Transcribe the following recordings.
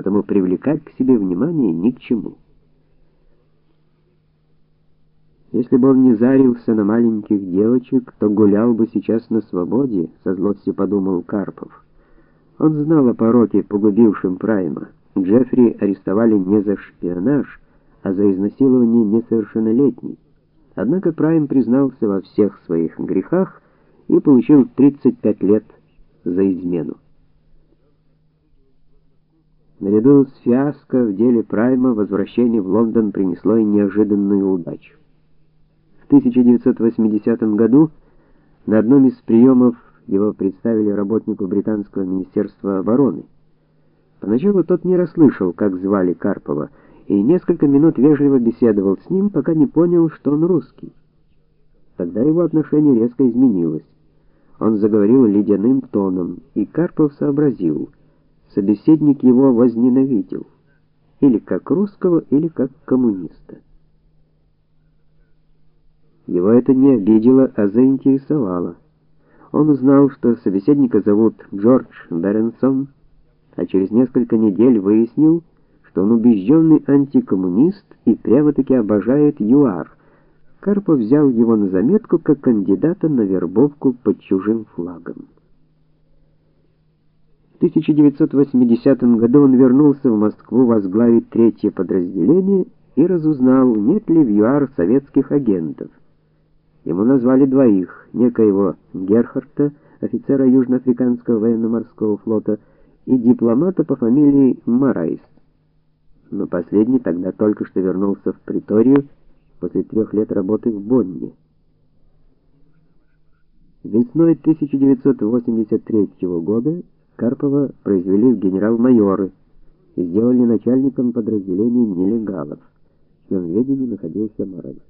потому привлекать к себе внимание ни к чему. Если бы он не зарился на маленьких девочек, то гулял бы сейчас на свободе, со злостью подумал Карпов. Он знал о пороке, погубившем Прайма. Джеффри арестовали не за шпионаж, а за изнасилование несовершеннолетней. Однако Прайм признался во всех своих грехах и получил 35 лет за измену. Наряду с фиаско в деле Прайма возвращение в Лондон принесло и неожиданную удачу. В 1980 году на одном из приемов его представили работнику британского министерства обороны. Поначалу тот не расслышал, как звали Карпова, и несколько минут вежливо беседовал с ним, пока не понял, что он русский. Тогда его отношение резко изменилось. Он заговорил ледяным тоном, и Карпов сообразил — собеседник его возненавидел, или как русского, или как коммуниста. Его это не обидело, а заинтересовало. Он узнал, что собеседника зовут Джордж Беренсон, а через несколько недель выяснил, что он убежденный антикоммунист и прямо-таки обожает ЮАР. Карпов взял его на заметку как кандидата на вербовку под чужим флагом. 1980 году он вернулся в Москву возглавить третье подразделение и разузнал, нет ли в ЮАР советских агентов. Ему назвали двоих: некоего Герхарта, офицера Южноафриканского военно-морского флота, и дипломата по фамилии Марайс. Но последний тогда только что вернулся в Приторию после трех лет работы в Бонне. Весной 1983 года Карпова произвели в генерал-майоры и сделали начальником подразделения нелегалов, в чьем ведении находился Мораль.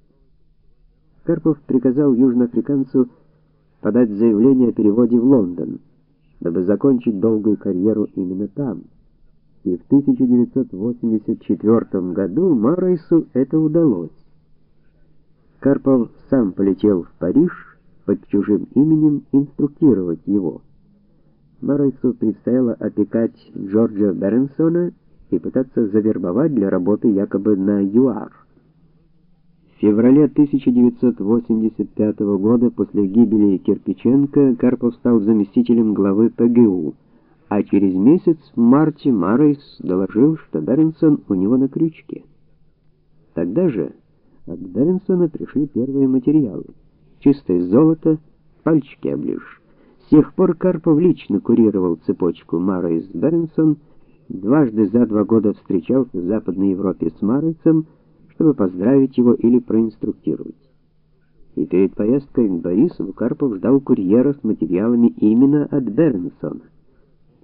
Карпов приказал южноафриканцу подать заявление о переводе в Лондон, дабы закончить долгую карьеру именно там. И в 1984 году Марайсу это удалось. Карпов сам полетел в Париж под чужим именем инструктировать его. Моррису предстояло опекать Джорджа Беренсона и пытаться завербовать для работы якобы на ЮАР. В феврале 1985 года после гибели Кирпиченко Карпов стал заместителем главы ПГУ, а через месяц в марте Маррис доложил, что Беренсон у него на крючке. Тогда же от Беренсона пришли первые материалы: чистое золото, пальчики оближ. Тех пор Карпов лично курировал цепочку Марайс Бернсон, дважды за два года встречался в Западной Европе с Марайсом, чтобы поздравить его или проинструктировать. И перед поездкой к Борисову Карпов ждал курьера с материалами именно от Бернсона.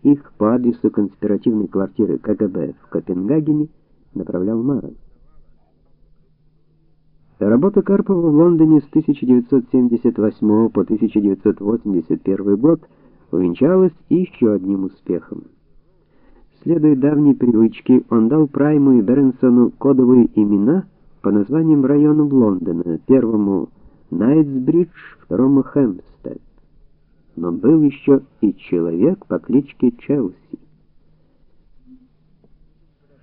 Их по адресу конспиративной квартиры КГБ в Копенгагене направлял Марайс. Работа Карпова в Лондоне с 1978 по 1981 год увенчалась еще одним успехом. Следуя давней привычке, он дал Прайму и Бернсону кодовые имена по названиям районов Лондона: первому Найтсбридж, второму Хэмпстед. Но был еще и человек по кличке Челси.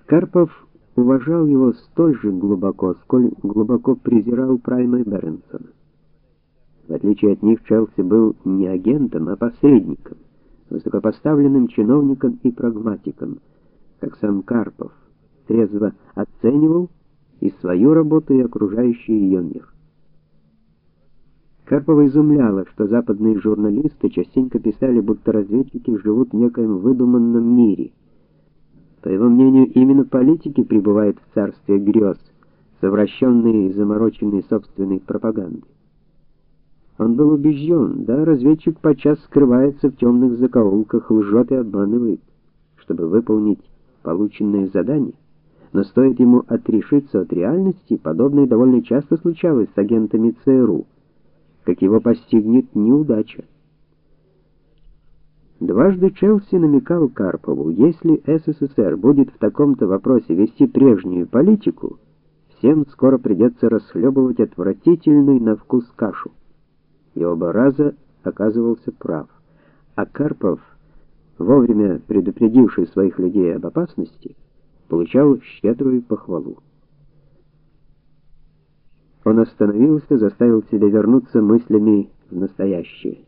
Карпов уважал его столь же глубоко, сколь глубоко презирал Прайма и Бернсона. В отличие от них, Челси был не агентом, а посредником, высокопоставленным чиновником и прагматиком, как сам Карпов, трезво оценивал и свою работу, и окружающий ее мир. Карпова изумляло, что западные журналисты частенько писали, будто разведчики живут в некоем выдуманном мире – по его мнению, именно политики пребывают в царстве грез, совращенные и замороченные собственной пропагандой. Он был убежден, да, разведчик подчас скрывается в темных закоулках, лжет и обманывает, чтобы выполнить полученное задание. Но стоит ему отрешиться от реальности, подобное довольно часто случалось с агентами ЦРУ, как его постигнет неудача. Дважды Челси намекал Карпову, если СССР будет в таком-то вопросе вести прежнюю политику, всем скоро придется расхлебывать отвратительную на вкус кашу. И оба раза оказывался прав. А Карпов вовремя предупредивший своих людей об опасности, получал щедрую похвалу. Он остановился, заставил себя вернуться мыслями в настоящее.